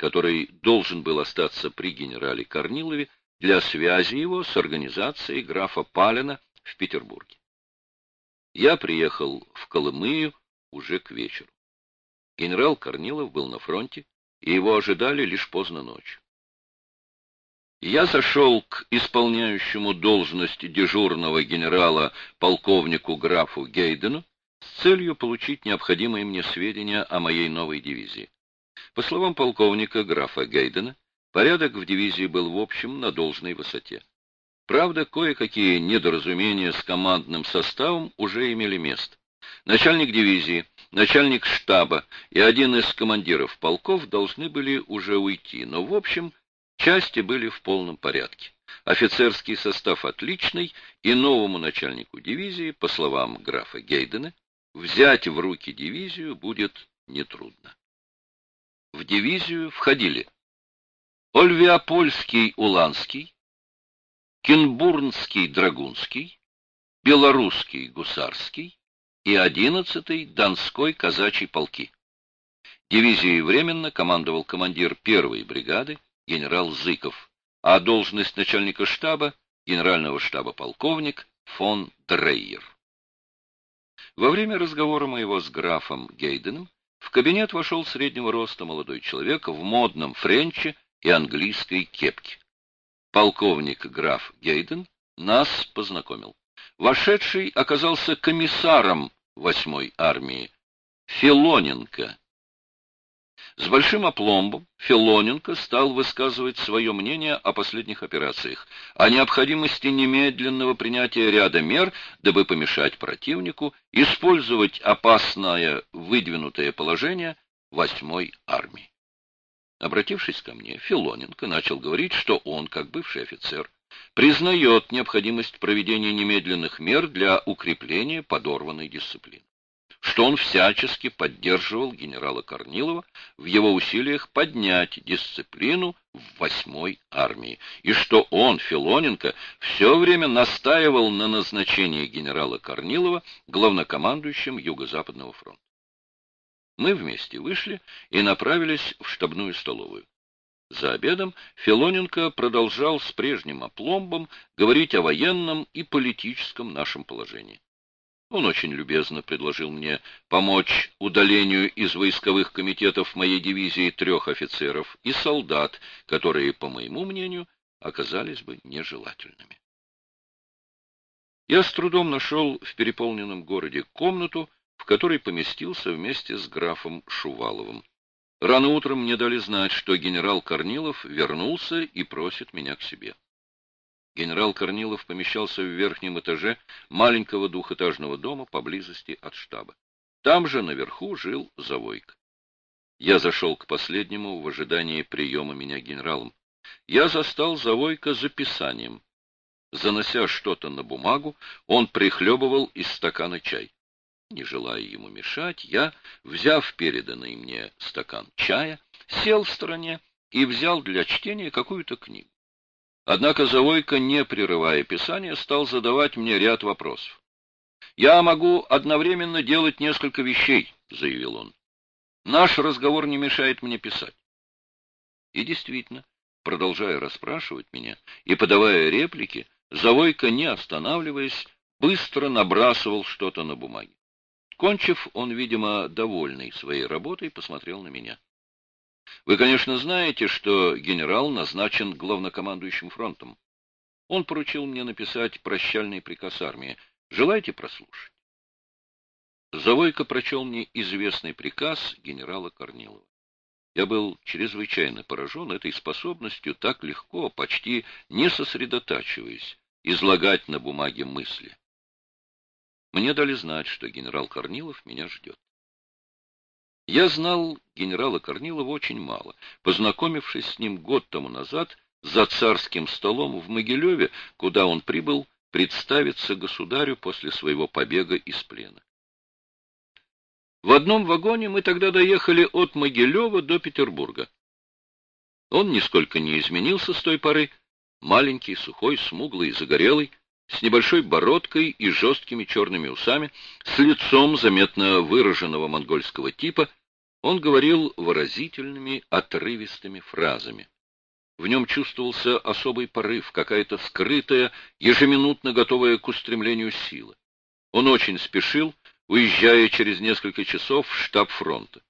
который должен был остаться при генерале Корнилове для связи его с организацией графа Палина в Петербурге. Я приехал в Колымыю уже к вечеру. Генерал Корнилов был на фронте, и его ожидали лишь поздно ночью. Я зашел к исполняющему должность дежурного генерала полковнику графу Гейдену с целью получить необходимые мне сведения о моей новой дивизии. По словам полковника графа Гейдена, порядок в дивизии был в общем на должной высоте. Правда, кое-какие недоразумения с командным составом уже имели место. Начальник дивизии, начальник штаба и один из командиров полков должны были уже уйти, но в общем Части были в полном порядке. Офицерский состав отличный, и новому начальнику дивизии, по словам графа Гейдена, взять в руки дивизию будет нетрудно. В дивизию входили Ольвиопольский Уланский, Кенбурнский Драгунский, Белорусский Гусарский и 11-й Донской казачий полки. Дивизией временно командовал командир первой бригады генерал Зыков, а должность начальника штаба, генерального штаба полковник фон Дрейер. Во время разговора моего с графом Гейденом в кабинет вошел среднего роста молодой человек в модном френче и английской кепке. Полковник граф Гейден нас познакомил. Вошедший оказался комиссаром восьмой армии Филоненко, с большим опломбом Филоненко стал высказывать свое мнение о последних операциях, о необходимости немедленного принятия ряда мер, дабы помешать противнику использовать опасное выдвинутое положение восьмой армии. Обратившись ко мне, Филоненко начал говорить, что он, как бывший офицер, признает необходимость проведения немедленных мер для укрепления подорванной дисциплины что он всячески поддерживал генерала Корнилова в его усилиях поднять дисциплину в восьмой армии, и что он, Филоненко, все время настаивал на назначении генерала Корнилова главнокомандующим Юго-Западного фронта. Мы вместе вышли и направились в штабную столовую. За обедом Филоненко продолжал с прежним опломбом говорить о военном и политическом нашем положении. Он очень любезно предложил мне помочь удалению из войсковых комитетов моей дивизии трех офицеров и солдат, которые, по моему мнению, оказались бы нежелательными. Я с трудом нашел в переполненном городе комнату, в которой поместился вместе с графом Шуваловым. Рано утром мне дали знать, что генерал Корнилов вернулся и просит меня к себе. Генерал Корнилов помещался в верхнем этаже маленького двухэтажного дома поблизости от штаба. Там же наверху жил Завойко. Я зашел к последнему в ожидании приема меня генералом. Я застал Завойко записанием. Занося что-то на бумагу, он прихлебывал из стакана чай. Не желая ему мешать, я, взяв переданный мне стакан чая, сел в стороне и взял для чтения какую-то книгу. Однако Завойко, не прерывая писания, стал задавать мне ряд вопросов. «Я могу одновременно делать несколько вещей», — заявил он. «Наш разговор не мешает мне писать». И действительно, продолжая расспрашивать меня и подавая реплики, Завойко, не останавливаясь, быстро набрасывал что-то на бумаге. Кончив, он, видимо, довольный своей работой, посмотрел на меня. Вы, конечно, знаете, что генерал назначен главнокомандующим фронтом. Он поручил мне написать прощальный приказ армии. Желаете прослушать? Завойко прочел мне известный приказ генерала Корнилова. Я был чрезвычайно поражен этой способностью так легко, почти не сосредотачиваясь, излагать на бумаге мысли. Мне дали знать, что генерал Корнилов меня ждет. Я знал генерала Корнилова очень мало, познакомившись с ним год тому назад за царским столом в Могилеве, куда он прибыл представиться государю после своего побега из плена. В одном вагоне мы тогда доехали от Могилева до Петербурга. Он нисколько не изменился с той поры, маленький, сухой, смуглый, загорелый, с небольшой бородкой и жесткими черными усами, с лицом заметно выраженного монгольского типа, Он говорил выразительными, отрывистыми фразами. В нем чувствовался особый порыв, какая-то скрытая, ежеминутно готовая к устремлению сила. Он очень спешил, уезжая через несколько часов в штаб фронта.